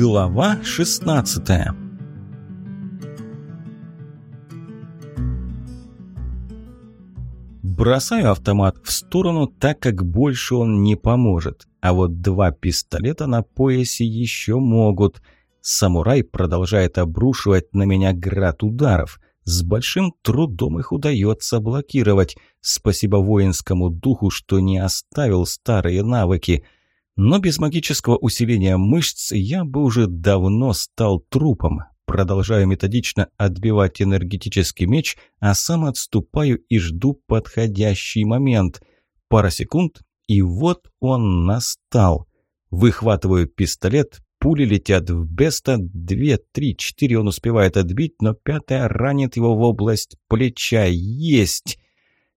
Глава 16 Бросаю автомат в сторону, так как больше он не поможет. А вот два пистолета на поясе еще могут. Самурай продолжает обрушивать на меня град ударов. С большим трудом их удается блокировать. Спасибо воинскому духу, что не оставил старые навыки – но без магического усиления мышц я бы уже давно стал трупом. Продолжаю методично отбивать энергетический меч, а сам отступаю и жду подходящий момент. Пара секунд, и вот он настал. Выхватываю пистолет, пули летят в Беста, две, три, четыре он успевает отбить, но пятая ранит его в область плеча. Есть!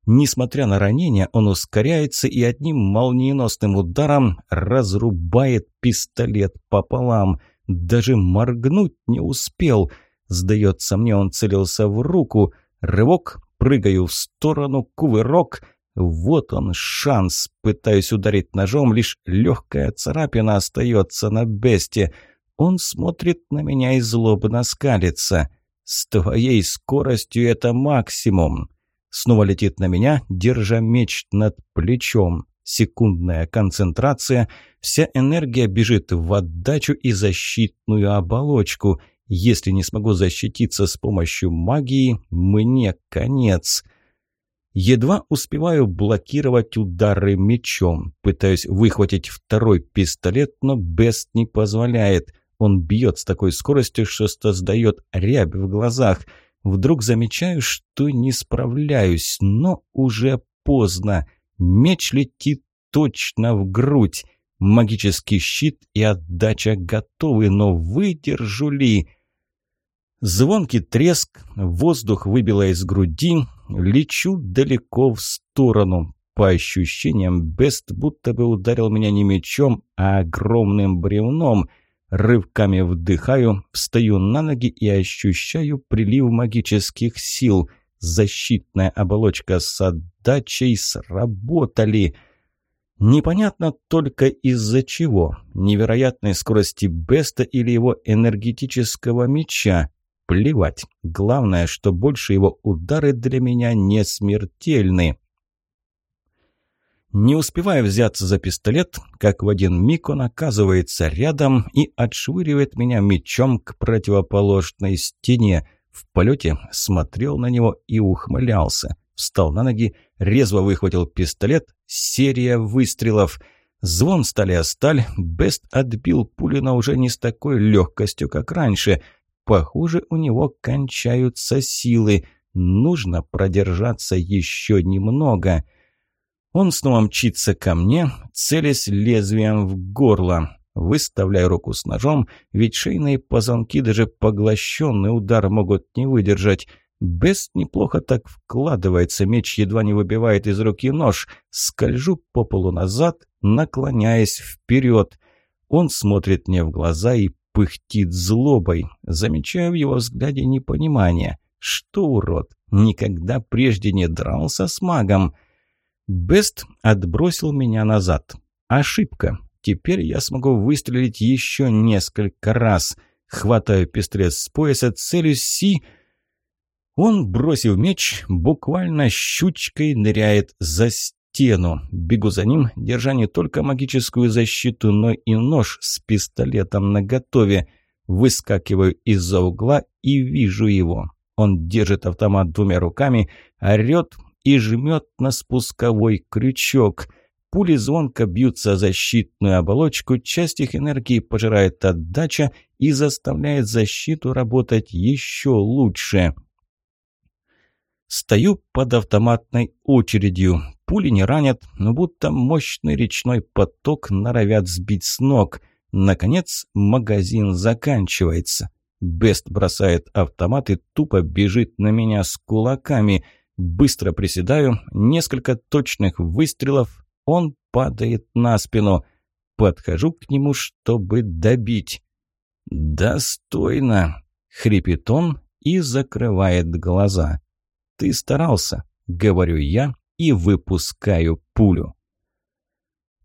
Несмотря на ранение, он ускоряется и одним молниеносным ударом разрубает пистолет пополам. Даже моргнуть не успел. Сдается мне, он целился в руку. Рывок, прыгаю в сторону, кувырок. Вот он шанс. Пытаюсь ударить ножом, лишь легкая царапина остается на бесте. Он смотрит на меня и злобно скалится. «С твоей скоростью это максимум!» Снова летит на меня, держа меч над плечом. Секундная концентрация. Вся энергия бежит в отдачу и защитную оболочку. Если не смогу защититься с помощью магии, мне конец. Едва успеваю блокировать удары мечом. Пытаюсь выхватить второй пистолет, но Бест не позволяет. Он бьет с такой скоростью, что создает рябь в глазах – Вдруг замечаю, что не справляюсь, но уже поздно. Меч летит точно в грудь. Магический щит и отдача готовы, но выдержу ли? Звонкий треск, воздух выбило из груди, лечу далеко в сторону. По ощущениям, Бест будто бы ударил меня не мечом, а огромным бревном – Рывками вдыхаю, встаю на ноги и ощущаю прилив магических сил. Защитная оболочка с отдачей сработали. Непонятно только из-за чего. Невероятной скорости Беста или его энергетического меча. Плевать. Главное, что больше его удары для меня не смертельны. Не успевая взяться за пистолет, как в один миг он оказывается рядом и отшвыривает меня мечом к противоположной стене. В полете смотрел на него и ухмылялся. Встал на ноги, резво выхватил пистолет, серия выстрелов. Звон стали о сталь, Бест отбил пулю, но уже не с такой легкостью, как раньше. Похоже, у него кончаются силы. Нужно продержаться еще немного. Он снова мчится ко мне, целясь лезвием в горло. Выставляю руку с ножом, ведь шейные позвонки даже поглощенный удар могут не выдержать. Бест неплохо так вкладывается, меч едва не выбивает из руки нож. Скольжу по полу назад, наклоняясь вперед. Он смотрит мне в глаза и пыхтит злобой. Замечаю в его взгляде непонимание. Что, урод, никогда прежде не дрался с магом?» Бест отбросил меня назад. Ошибка. Теперь я смогу выстрелить еще несколько раз. Хватаю пистолет с пояса, целюсь Си... Он, бросив меч, буквально щучкой ныряет за стену. Бегу за ним, держа не только магическую защиту, но и нож с пистолетом наготове. Выскакиваю из-за угла и вижу его. Он держит автомат двумя руками, орёт, и жмет на спусковой крючок. Пули звонко бьются о защитную оболочку, часть их энергии пожирает отдача и заставляет защиту работать еще лучше. Стою под автоматной очередью. Пули не ранят, но будто мощный речной поток норовят сбить с ног. Наконец магазин заканчивается. Бест бросает автомат и тупо бежит на меня с кулаками – Быстро приседаю, несколько точных выстрелов, он падает на спину. Подхожу к нему, чтобы добить. «Достойно!» — хрипит он и закрывает глаза. «Ты старался», — говорю я и выпускаю пулю.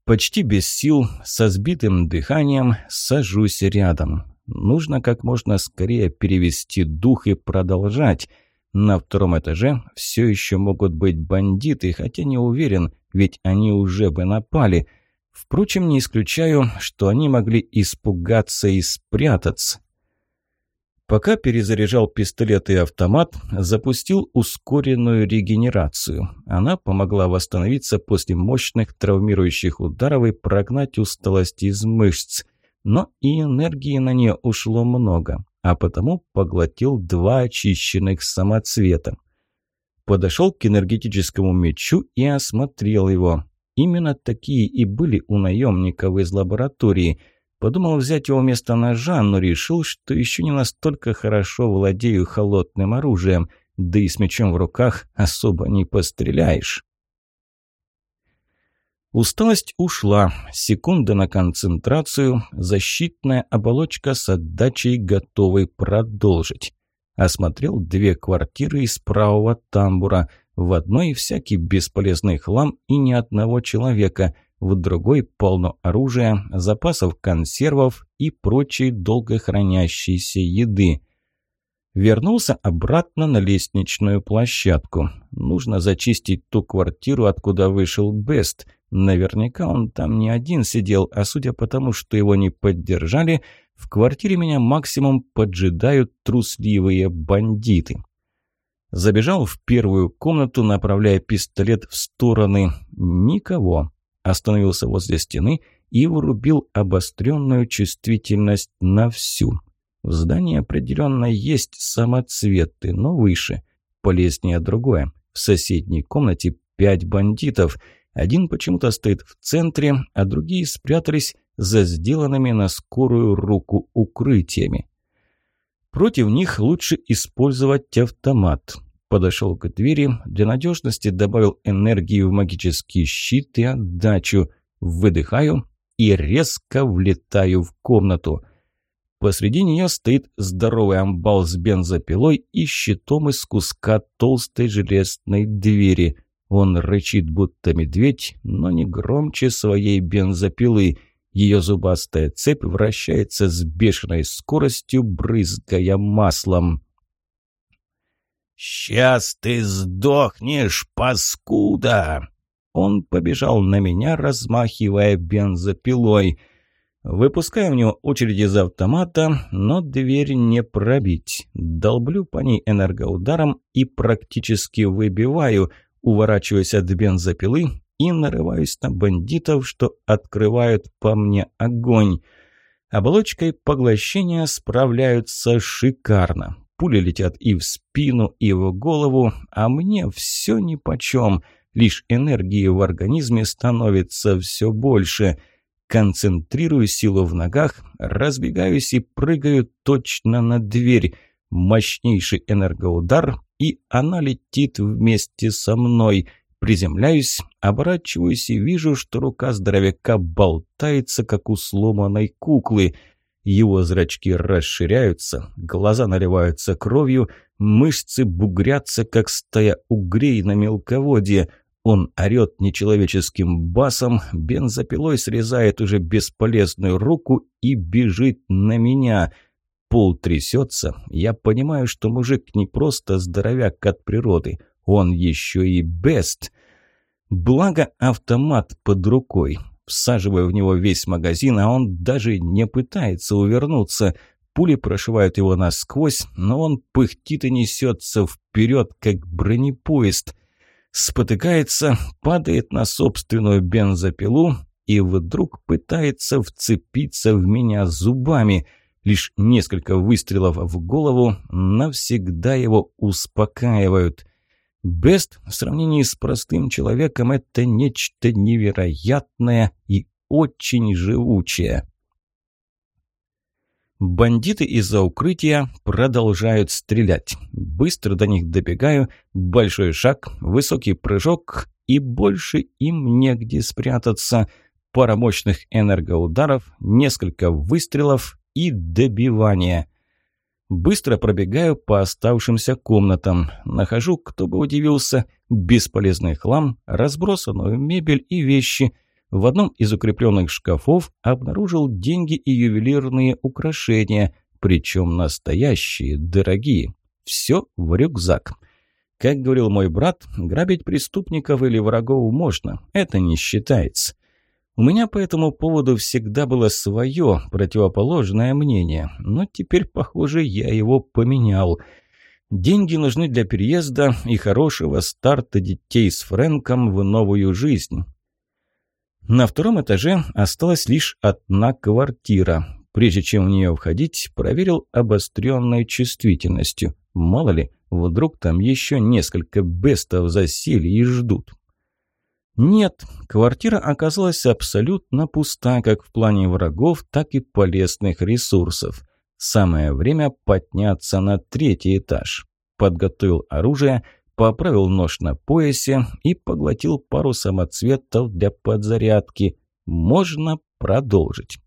Почти без сил, со сбитым дыханием, сажусь рядом. Нужно как можно скорее перевести дух и продолжать. На втором этаже все еще могут быть бандиты, хотя не уверен, ведь они уже бы напали. Впрочем, не исключаю, что они могли испугаться и спрятаться. Пока перезаряжал пистолет и автомат, запустил ускоренную регенерацию. Она помогла восстановиться после мощных травмирующих ударов и прогнать усталость из мышц. Но и энергии на нее ушло много, а потому поглотил два очищенных самоцвета. Подошел к энергетическому мечу и осмотрел его. Именно такие и были у наемников из лаборатории – Подумал взять его вместо ножа, но решил, что еще не настолько хорошо владею холодным оружием, да и с мечом в руках особо не постреляешь. Усталость ушла, секунда на концентрацию, защитная оболочка с отдачей готовой продолжить. Осмотрел две квартиры из правого тамбура, в одной всякий бесполезный хлам и ни одного человека – в другой полно оружия, запасов консервов и прочей долгохранящейся еды. Вернулся обратно на лестничную площадку. Нужно зачистить ту квартиру, откуда вышел Бест. Наверняка он там не один сидел, а судя по тому, что его не поддержали, в квартире меня максимум поджидают трусливые бандиты. Забежал в первую комнату, направляя пистолет в стороны. Никого остановился возле стены и вырубил обостренную чувствительность на всю. В здании определенно есть самоцветы, но выше. Полезнее другое. В соседней комнате пять бандитов. Один почему-то стоит в центре, а другие спрятались за сделанными на скорую руку укрытиями. Против них лучше использовать автомат. Подошел к двери, для надежности добавил энергии в магический щит и отдачу. Выдыхаю и резко влетаю в комнату. Посреди нее стоит здоровый амбал с бензопилой и щитом из куска толстой железной двери. Он рычит, будто медведь, но не громче своей бензопилы. Ее зубастая цепь вращается с бешеной скоростью, брызгая маслом. «Сейчас ты сдохнешь, паскуда!» Он побежал на меня, размахивая бензопилой. Выпускаю в него очередь из автомата, но дверь не пробить. Долблю по ней энергоударом и практически выбиваю, уворачиваясь от бензопилы и нарываюсь на бандитов, что открывают по мне огонь. Оболочкой поглощения справляются шикарно. Пули летят и в спину, и в голову, а мне все нипочем. Лишь энергии в организме становится все больше. Концентрирую силу в ногах, разбегаюсь и прыгаю точно на дверь. Мощнейший энергоудар, и она летит вместе со мной. Приземляюсь, оборачиваюсь и вижу, что рука здоровяка болтается, как у сломанной куклы – его зрачки расширяются, глаза наливаются кровью, мышцы бугрятся, как стая угрей на мелководье. Он орет нечеловеческим басом, бензопилой срезает уже бесполезную руку и бежит на меня. Пол трясется. Я понимаю, что мужик не просто здоровяк от природы, он еще и бест. Благо автомат под рукой. Всаживаю в него весь магазин, а он даже не пытается увернуться. Пули прошивают его насквозь, но он пыхтит и несется вперед, как бронепоезд. Спотыкается, падает на собственную бензопилу и вдруг пытается вцепиться в меня зубами. Лишь несколько выстрелов в голову навсегда его успокаивают. Бест в сравнении с простым человеком – это нечто невероятное и очень живучее. Бандиты из-за укрытия продолжают стрелять. Быстро до них добегаю, большой шаг, высокий прыжок, и больше им негде спрятаться. Пара мощных энергоударов, несколько выстрелов и добивание – Быстро пробегаю по оставшимся комнатам. Нахожу, кто бы удивился, бесполезный хлам, разбросанную мебель и вещи. В одном из укрепленных шкафов обнаружил деньги и ювелирные украшения, причем настоящие, дорогие. Все в рюкзак. Как говорил мой брат, грабить преступников или врагов можно, это не считается. У меня по этому поводу всегда было свое противоположное мнение, но теперь, похоже, я его поменял. Деньги нужны для переезда и хорошего старта детей с Фрэнком в новую жизнь. На втором этаже осталась лишь одна квартира. Прежде чем в нее входить, проверил обостренной чувствительностью. Мало ли, вдруг там еще несколько бестов засели и ждут. Нет, квартира оказалась абсолютно пуста как в плане врагов, так и полезных ресурсов. Самое время подняться на третий этаж. Подготовил оружие, поправил нож на поясе и поглотил пару самоцветов для подзарядки. Можно продолжить.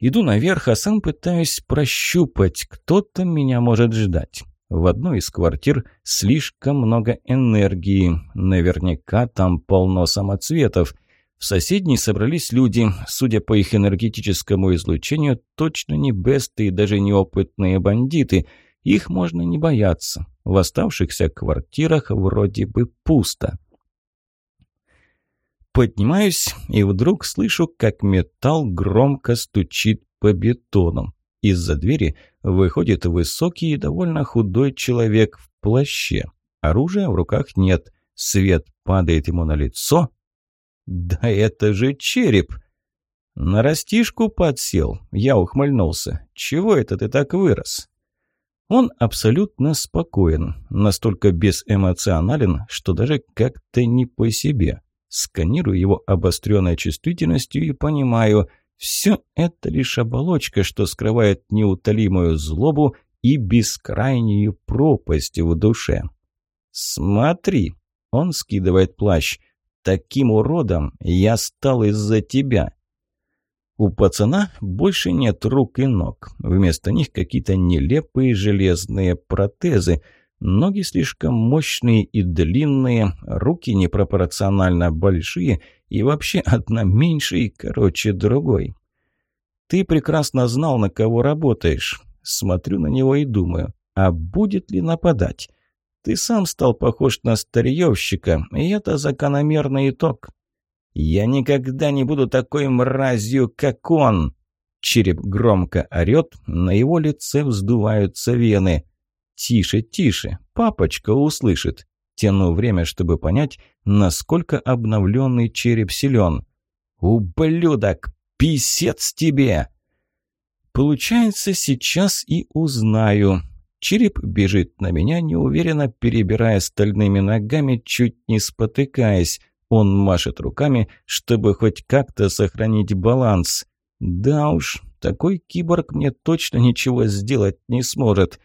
Иду наверх, а сам пытаюсь прощупать, кто-то меня может ждать. В одной из квартир слишком много энергии. Наверняка там полно самоцветов. В соседней собрались люди. Судя по их энергетическому излучению, точно не бесты и даже неопытные бандиты. Их можно не бояться. В оставшихся квартирах вроде бы пусто. Поднимаюсь и вдруг слышу, как металл громко стучит по бетону. Из-за двери выходит высокий и довольно худой человек в плаще. Оружия в руках нет. Свет падает ему на лицо. «Да это же череп!» «На растишку подсел», — я ухмыльнулся. «Чего это ты так вырос?» Он абсолютно спокоен, настолько безэмоционален, что даже как-то не по себе. Сканирую его обостренной чувствительностью и понимаю, все это лишь оболочка, что скрывает неутолимую злобу и бескрайнюю пропасть в душе. «Смотри!» — он скидывает плащ. «Таким уродом я стал из-за тебя!» У пацана больше нет рук и ног. Вместо них какие-то нелепые железные протезы. Ноги слишком мощные и длинные, руки непропорционально большие — и вообще одна меньше и короче другой. Ты прекрасно знал, на кого работаешь. Смотрю на него и думаю, а будет ли нападать? Ты сам стал похож на старьевщика, и это закономерный итог. Я никогда не буду такой мразью, как он. Череп громко орёт, на его лице вздуваются вены. «Тише, тише, папочка услышит. Тяну время, чтобы понять, насколько обновленный череп силен. «Ублюдок! Писец тебе!» Получается, сейчас и узнаю. Череп бежит на меня, неуверенно перебирая стальными ногами, чуть не спотыкаясь. Он машет руками, чтобы хоть как-то сохранить баланс. Да уж, такой киборг мне точно ничего сделать не сможет.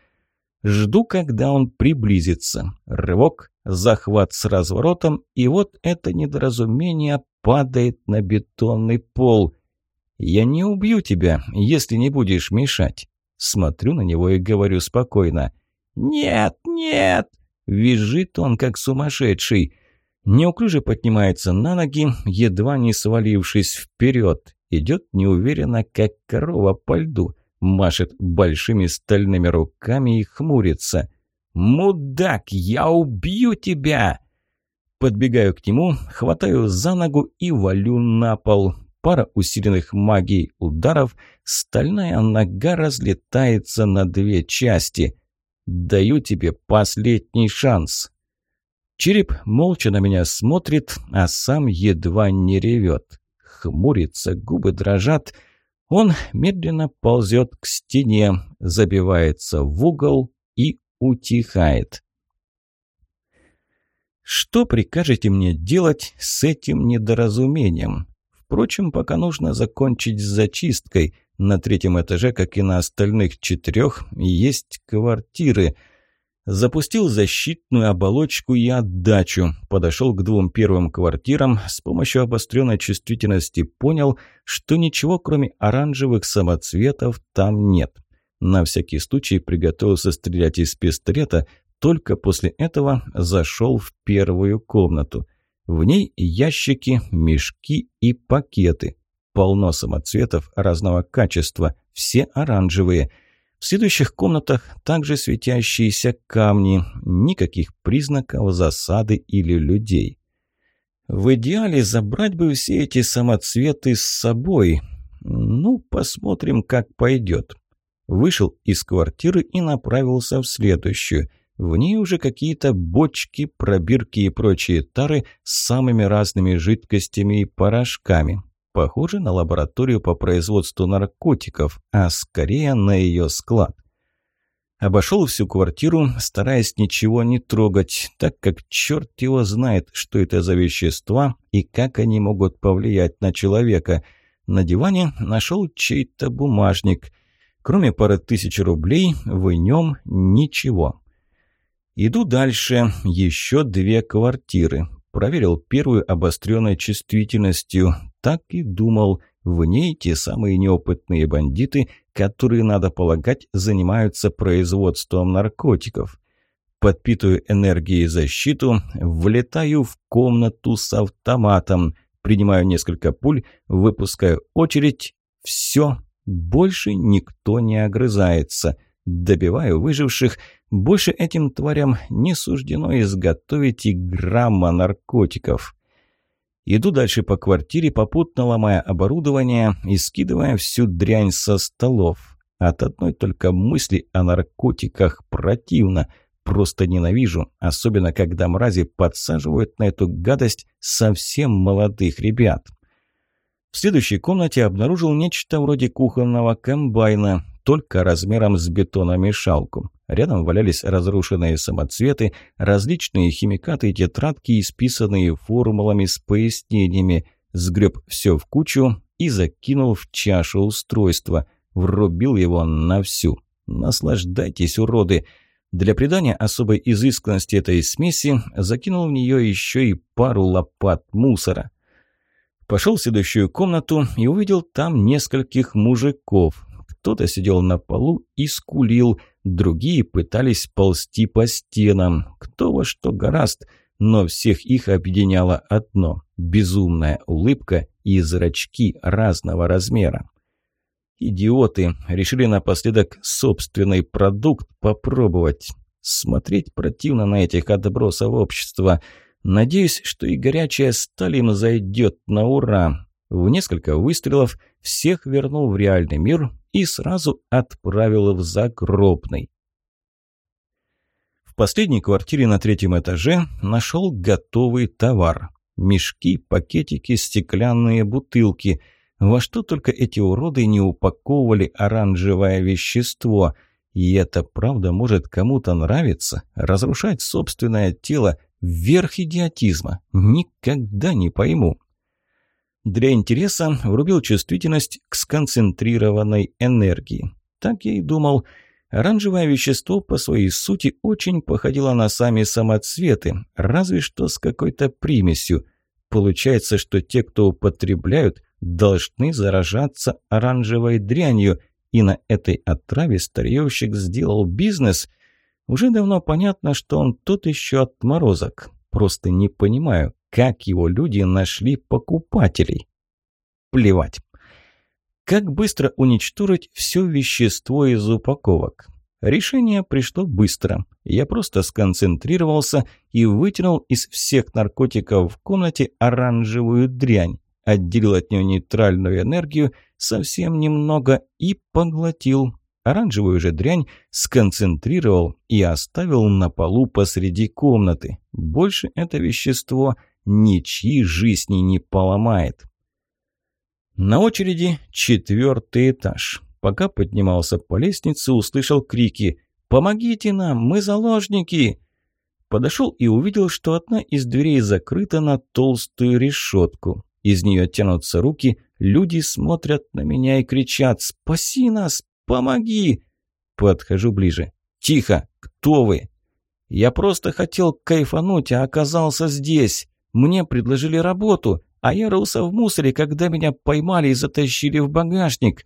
Жду, когда он приблизится. Рывок, захват с разворотом, и вот это недоразумение падает на бетонный пол. «Я не убью тебя, если не будешь мешать». Смотрю на него и говорю спокойно. «Нет, нет!» Визжит он, как сумасшедший. Неуклюже поднимается на ноги, едва не свалившись вперед. Идет неуверенно, как корова по льду машет большими стальными руками и хмурится. «Мудак, я убью тебя!» Подбегаю к нему, хватаю за ногу и валю на пол. Пара усиленных магией ударов, стальная нога разлетается на две части. «Даю тебе последний шанс!» Череп молча на меня смотрит, а сам едва не ревет. Хмурится, губы дрожат – он медленно ползет к стене, забивается в угол и утихает. Что прикажете мне делать с этим недоразумением? Впрочем, пока нужно закончить с зачисткой. На третьем этаже, как и на остальных четырех, есть квартиры – Запустил защитную оболочку и отдачу. Подошел к двум первым квартирам. С помощью обостренной чувствительности понял, что ничего кроме оранжевых самоцветов там нет. На всякий случай приготовился стрелять из пистолета. Только после этого зашел в первую комнату. В ней ящики, мешки и пакеты. Полно самоцветов разного качества, все оранжевые. В следующих комнатах также светящиеся камни, никаких признаков засады или людей. В идеале забрать бы все эти самоцветы с собой. Ну, посмотрим, как пойдет. Вышел из квартиры и направился в следующую. В ней уже какие-то бочки, пробирки и прочие тары с самыми разными жидкостями и порошками. Похоже на лабораторию по производству наркотиков, а скорее на ее склад. Обошел всю квартиру, стараясь ничего не трогать, так как черт его знает, что это за вещества и как они могут повлиять на человека. На диване нашел чей-то бумажник. Кроме пары тысяч рублей, в нем ничего. Иду дальше. Еще две квартиры. Проверил первую обостренной чувствительностью. Так и думал. В ней те самые неопытные бандиты, которые, надо полагать, занимаются производством наркотиков. Подпитываю энергией защиту, влетаю в комнату с автоматом, принимаю несколько пуль, выпускаю очередь. Все, больше никто не огрызается. Добиваю выживших. Больше этим тварям не суждено изготовить и грамма наркотиков. Иду дальше по квартире, попутно ломая оборудование и скидывая всю дрянь со столов. От одной только мысли о наркотиках противно. Просто ненавижу, особенно когда мрази подсаживают на эту гадость совсем молодых ребят. В следующей комнате обнаружил нечто вроде кухонного комбайна, только размером с бетономешалку. Рядом валялись разрушенные самоцветы, различные химикаты и тетрадки, исписанные формулами с пояснениями. Сгреб все в кучу и закинул в чашу устройства. Врубил его на всю. Наслаждайтесь, уроды! Для придания особой изысканности этой смеси закинул в нее еще и пару лопат мусора. Пошел в следующую комнату и увидел там нескольких мужиков. Кто-то сидел на полу и скулил, другие пытались ползти по стенам. Кто во что гораст, но всех их объединяло одно – безумная улыбка и зрачки разного размера. Идиоты решили напоследок собственный продукт попробовать. Смотреть противно на этих отбросов общества. Надеюсь, что и горячая сталь им зайдет на ура. В несколько выстрелов всех вернул в реальный мир и сразу отправил в загробный. В последней квартире на третьем этаже нашел готовый товар. Мешки, пакетики, стеклянные бутылки. Во что только эти уроды не упаковывали оранжевое вещество. И это правда может кому-то нравиться? Разрушать собственное тело – верх идиотизма. Никогда не пойму. Для интереса врубил чувствительность к сконцентрированной энергии. Так я и думал. Оранжевое вещество по своей сути очень походило на сами самоцветы, разве что с какой-то примесью. Получается, что те, кто употребляют, должны заражаться оранжевой дрянью, и на этой отраве старьевщик сделал бизнес. Уже давно понятно, что он тот еще отморозок. Просто не понимаю, как его люди нашли покупателей. Плевать. Как быстро уничтожить все вещество из упаковок? Решение пришло быстро. Я просто сконцентрировался и вытянул из всех наркотиков в комнате оранжевую дрянь, отделил от нее нейтральную энергию совсем немного и поглотил. Оранжевую же дрянь сконцентрировал и оставил на полу посреди комнаты. Больше это вещество – ничьи жизни не поломает. На очереди четвертый этаж. Пока поднимался по лестнице, услышал крики «Помогите нам, мы заложники!» Подошел и увидел, что одна из дверей закрыта на толстую решетку. Из нее тянутся руки, люди смотрят на меня и кричат «Спаси нас! Помоги!» Подхожу ближе. «Тихо! Кто вы?» «Я просто хотел кайфануть, а оказался здесь!» Мне предложили работу, а я рылся в мусоре, когда меня поймали и затащили в багажник.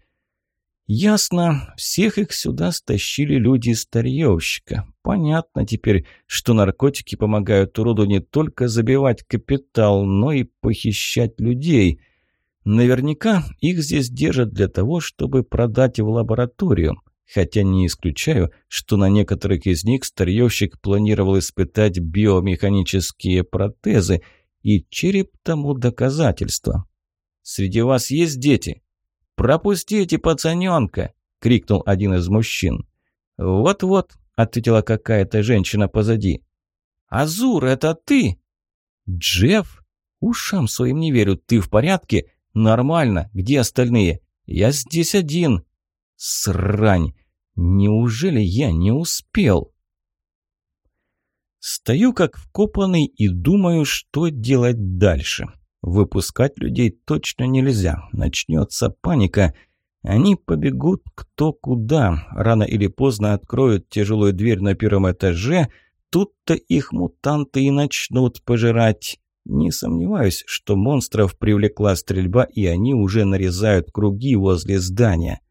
Ясно, всех их сюда стащили люди старьевщика. Понятно теперь, что наркотики помогают уроду не только забивать капитал, но и похищать людей. Наверняка их здесь держат для того, чтобы продать в лабораторию. Хотя не исключаю, что на некоторых из них старьевщик планировал испытать биомеханические протезы, и череп тому доказательство. «Среди вас есть дети?» «Пропустите пацаненка!» – крикнул один из мужчин. «Вот-вот», – ответила какая-то женщина позади. «Азур, это ты?» «Джефф? Ушам своим не верю. Ты в порядке?» «Нормально. Где остальные?» «Я здесь один». «Срань! Неужели я не успел?» Стою как вкопанный и думаю, что делать дальше. Выпускать людей точно нельзя. Начнется паника. Они побегут кто куда. Рано или поздно откроют тяжелую дверь на первом этаже. Тут-то их мутанты и начнут пожирать. Не сомневаюсь, что монстров привлекла стрельба, и они уже нарезают круги возле здания.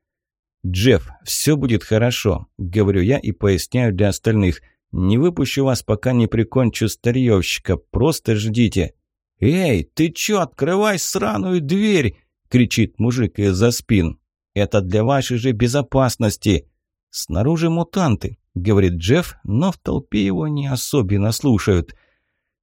«Джефф, все будет хорошо», — говорю я и поясняю для остальных. «Не выпущу вас, пока не прикончу старьевщика. Просто ждите». «Эй, ты чё, открывай сраную дверь!» – кричит мужик из-за спин. «Это для вашей же безопасности!» «Снаружи мутанты», – говорит Джефф, но в толпе его не особенно слушают.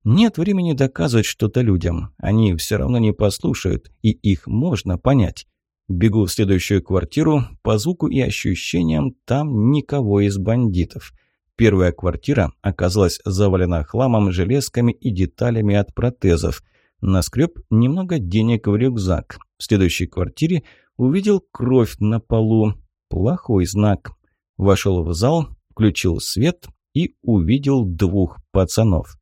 Нет времени доказывать что-то людям. Они все равно не послушают, и их можно понять. Бегу в следующую квартиру, по звуку и ощущениям там никого из бандитов. Первая квартира оказалась завалена хламом, железками и деталями от протезов. Наскреб немного денег в рюкзак. В следующей квартире увидел кровь на полу. Плохой знак. Вошел в зал, включил свет и увидел двух пацанов.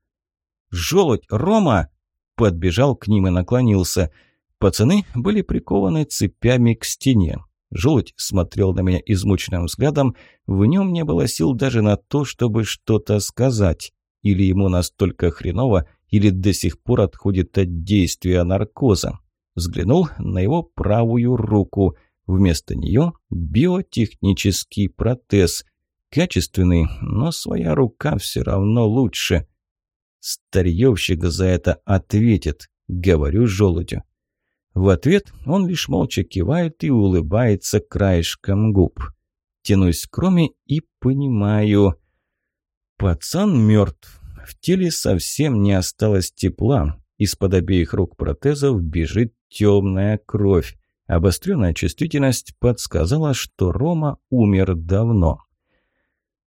«Желудь, Рома!» Подбежал к ним и наклонился. Пацаны были прикованы цепями к стене. Желудь смотрел на меня измученным взглядом, в нем не было сил даже на то, чтобы что-то сказать. Или ему настолько хреново, или до сих пор отходит от действия наркоза. Взглянул на его правую руку. Вместо нее биотехнический протез. Качественный, но своя рука все равно лучше. Старьевщик за это ответит, говорю желудю. В ответ он лишь молча кивает и улыбается краешком губ. Тянусь к Роме и понимаю. Пацан мертв. В теле совсем не осталось тепла. Из-под обеих рук протезов бежит темная кровь. Обостренная чувствительность подсказала, что Рома умер давно.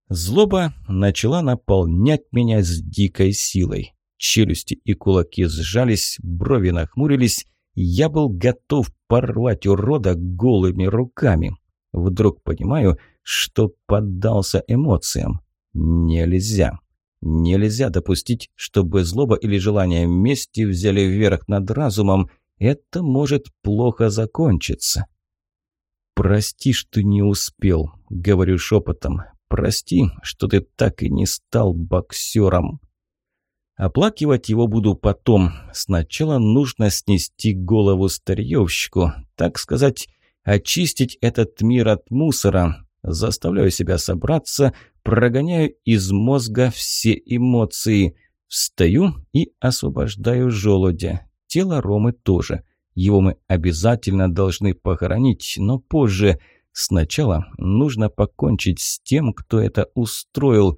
Злоба начала наполнять меня с дикой силой. Челюсти и кулаки сжались, брови нахмурились, я был готов порвать урода голыми руками. Вдруг понимаю, что поддался эмоциям. Нельзя. Нельзя допустить, чтобы злоба или желание мести взяли вверх над разумом. Это может плохо закончиться. «Прости, что не успел», — говорю шепотом. «Прости, что ты так и не стал боксером». Оплакивать его буду потом. Сначала нужно снести голову старьевщику, так сказать, очистить этот мир от мусора. Заставляю себя собраться, прогоняю из мозга все эмоции. Встаю и освобождаю желудя. Тело Ромы тоже. Его мы обязательно должны похоронить, но позже. Сначала нужно покончить с тем, кто это устроил.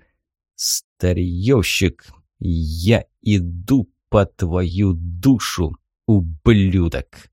Старьевщик. Я иду по твою душу, ублюдок.